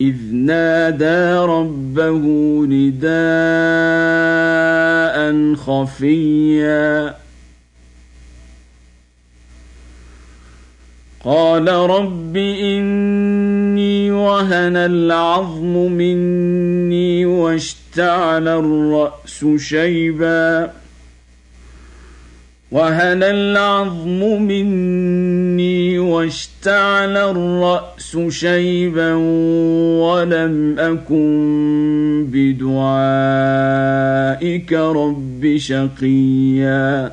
إذ نادى ربه نداء خفيا. قال رب إني وهن العظم مني واشتعل الرأس شيبا. وهن العظم مني واشتعل الرأس شيبا ولم أكن بدعائك رب شقيا.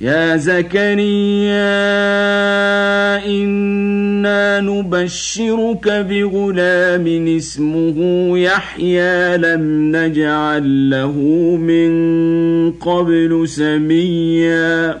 يا زكريا إنا نبشرك بغلام اسمه يحيى لم نجعل له من قبل سميا.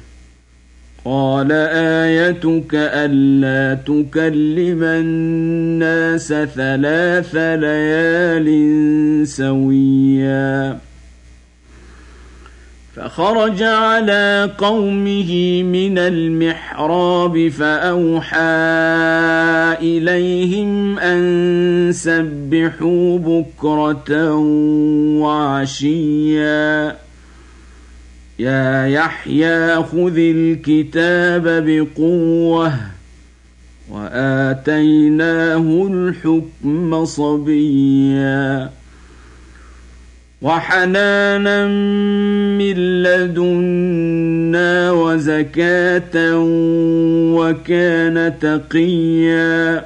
قال آيتك ألا تكلم الناس ثلاث ليال سويا. فخرج على قومه من المحراب فأوحى إليهم أن سبحوا بكرة وعشيا. يا يحيى خذ الكتاب بقوة وآتيناه الحكم صبيا وحنانا من لدنا وزكاة وكان تقيا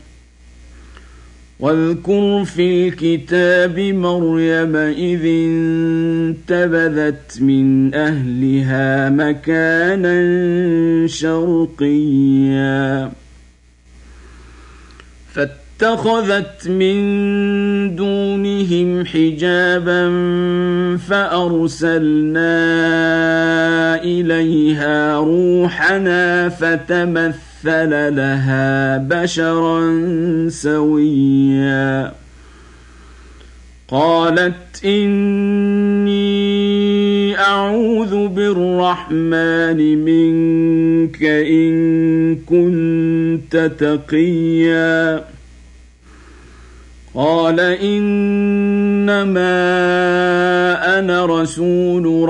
واذكر في الكتاب مريم إذ انتبذت من أهلها مكانا شرقيا. فاتخذت من دونهم حجابا فأرسلنا إليها روحنا فتمثل مثل لها بشرا سويا. قالت إني أعوذ بالرحمن منك إن كنت تقيا. قال إنما أنا رسول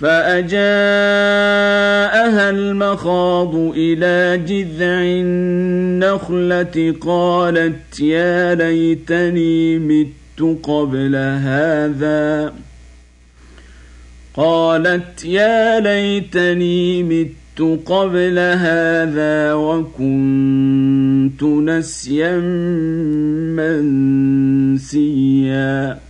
فأجاءها المخاض إلى جذع النخلة قالت يا ليتني مت قبل هذا. قالت يا ليتني مت قبل هذا وكنت نسيا منسيا.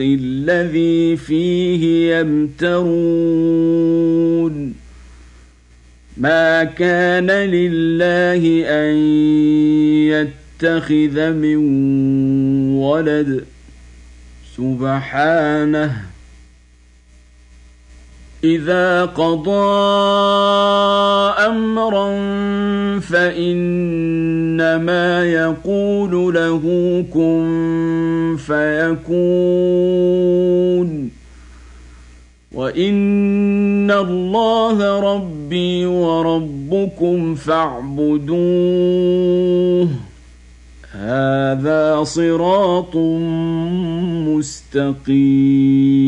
الحق الذي فيه يمترون. ما كان لله أن يتخذ من ولد. سبحانه. إذا قضى أمرا فإنما يقول له كن فيكون. وإن الله ربي وربكم فاعبدوه. هذا صراط مستقيم.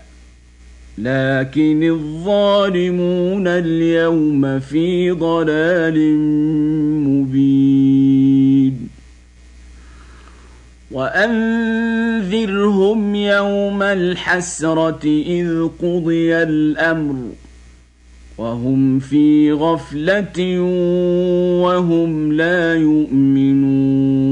لكن الظالمون اليوم في ضلال مبين. وأنذرهم يوم الحسرة إذ قضي الأمر. وهم في غفلة وهم لا يؤمنون.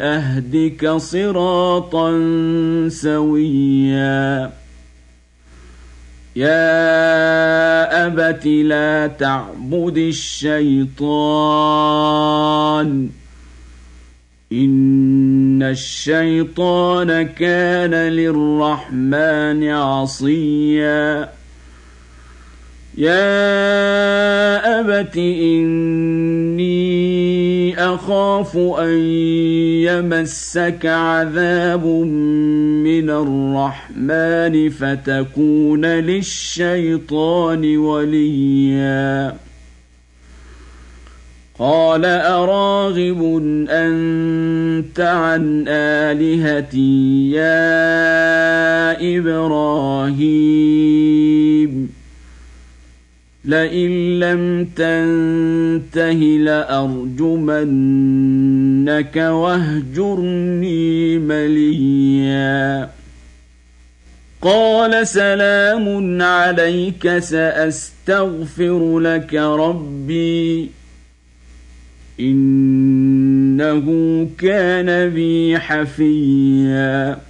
أهدك صراطا سويا. يا أبت لا تعبد الشيطان. إن الشيطان كان للرحمن عصيا. يا أبت إني أخاف أن يمسك عذاب من الرحمن فتكون للشيطان وليا. قال أراغب أنت عن آلهتي يا إبراهيم؟ لئن لم تنته لأرجمنك واهجرني مليا. قال سلام عليك سأستغفر لك ربي. إنه كان بي حفيا.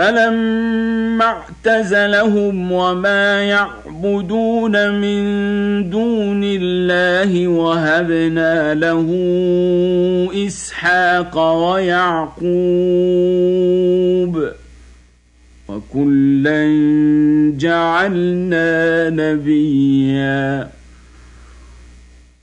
فلما اعتزلهم وما يعبدون من دون الله وهبنا له إسحاق ويعقوب وكلا جعلنا نبيا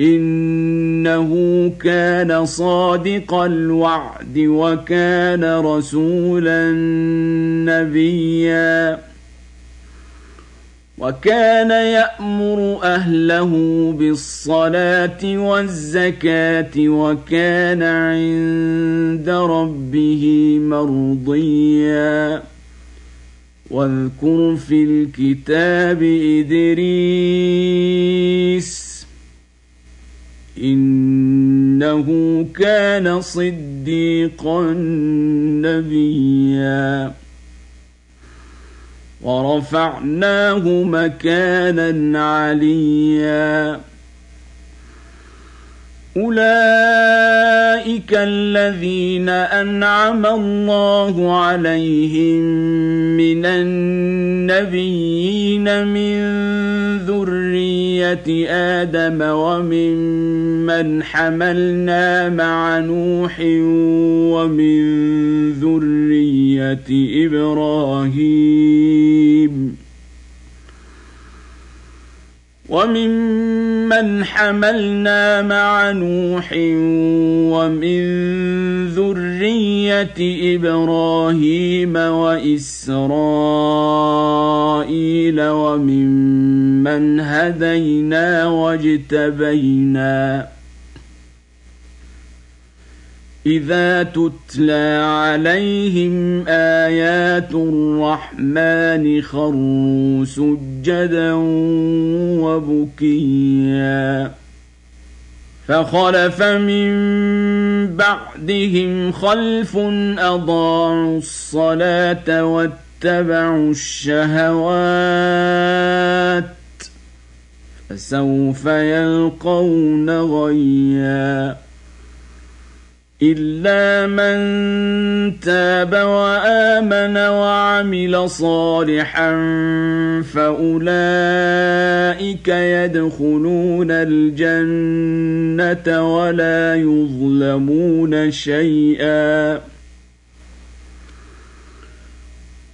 إنه كان صادق الوعد وكان رسولا نبيا. وكان يأمر أهله بالصلاة والزكاة وكان عند ربه مرضيا. واذكر في الكتاب إدريس إنه كان صديقا نبيا. ورفعناه مكانا عليا. أولئك الذين أنعم الله عليهم من النبيين من ذرية آدم وممن حملنا مع نوح ومن ذرية إبراهيم. وممن حملنا مع نوح ومن ذرية إبراهيم وإسرائيل وممن هدينا واجتبينا إذا تتلى عليهم آيات الرحمن خروا سجدا وبكيا فخلف من بعدهم خلف أضاعوا الصلاة واتبعوا الشهوات فسوف يلقون غيّا إلا من تاب وآمن وعمل صالحا فأولئك يدخلون الجنة ولا يظلمون شيئا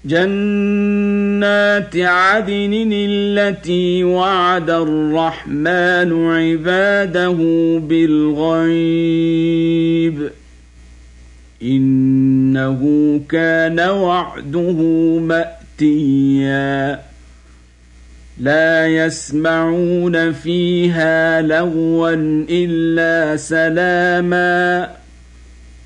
جنات عدن التي وعد الرحمن عباده بالغيب. إنه كان وعده مأتيا. لا يسمعون فيها لغوا إلا سلاما.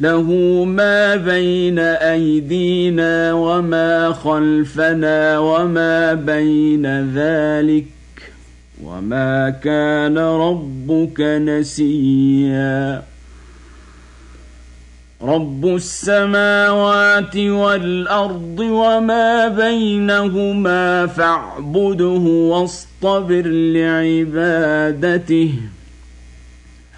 له ما بين أيدينا وما خلفنا وما بين ذلك وما كان ربك نسيا. رب السماوات والأرض وما بينهما فاعبده واصطبر لعبادته.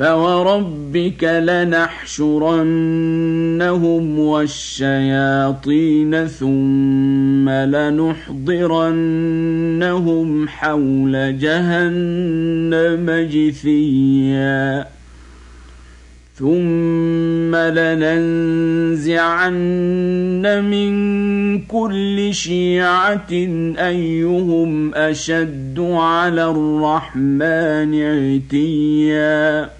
فوربك لنحشرنهم والشياطين ثم لنحضرنهم حول جهنم جثيا ثم لننزعن من كل شيعه ايهم اشد على الرحمن عتيا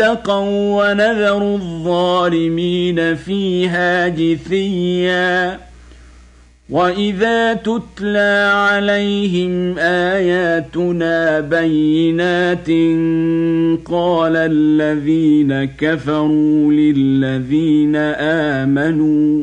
اتقوا ونذر الظالمين فيها جثيا. واذا تتلى عليهم اياتنا بينات قال الذين كفروا للذين امنوا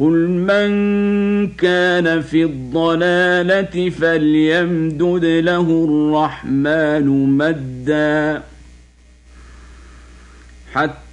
قل من كان في الضلاله فليمدد له الرحمن مدا حتى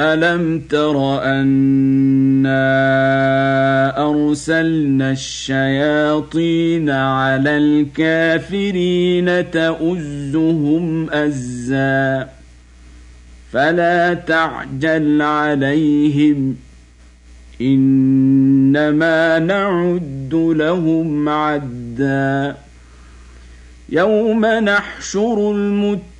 ألم تر أنا أرسلنا الشياطين على الكافرين تؤزهم أزا فلا تعجل عليهم إنما نعد لهم عدا يوم نحشر المتقين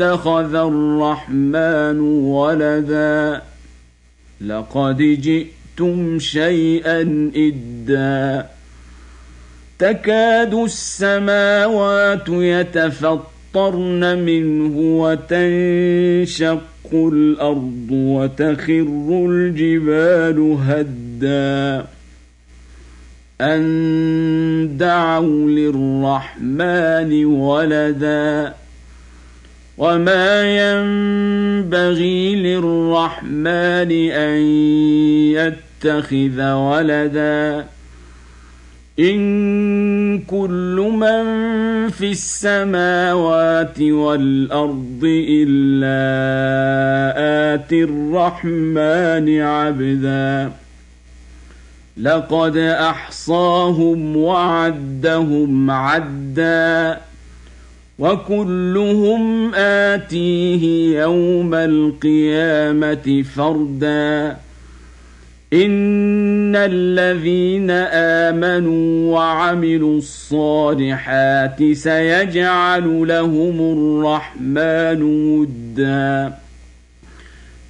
اتخذ الرحمن ولدا. لقد جئتم شيئا إدا. تكاد السماوات يتفطرن منه وتنشق الأرض وتخر الجبال هدا. أن دعوا للرحمن ولدا. وما ينبغي للرحمن أن يتخذ ولدا إن كل من في السماوات والأرض إلا آتي الرحمن عبداً لقد احصاهم وعدهم عدا وكلهم اتيه يوم القيامه فردا ان الذين امنوا وعملوا الصالحات سيجعل لهم الرحمن ودا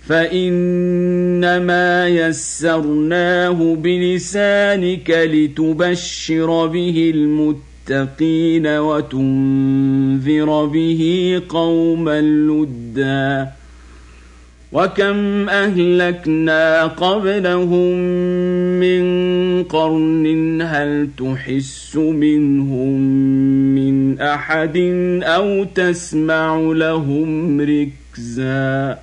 فانما يسرناه بلسانك لتبشر به المتقين وتنذر به قوما لدا وكم أهلكنا قبلهم من قرن هل تحس منهم من أحد أو تسمع لهم ركزا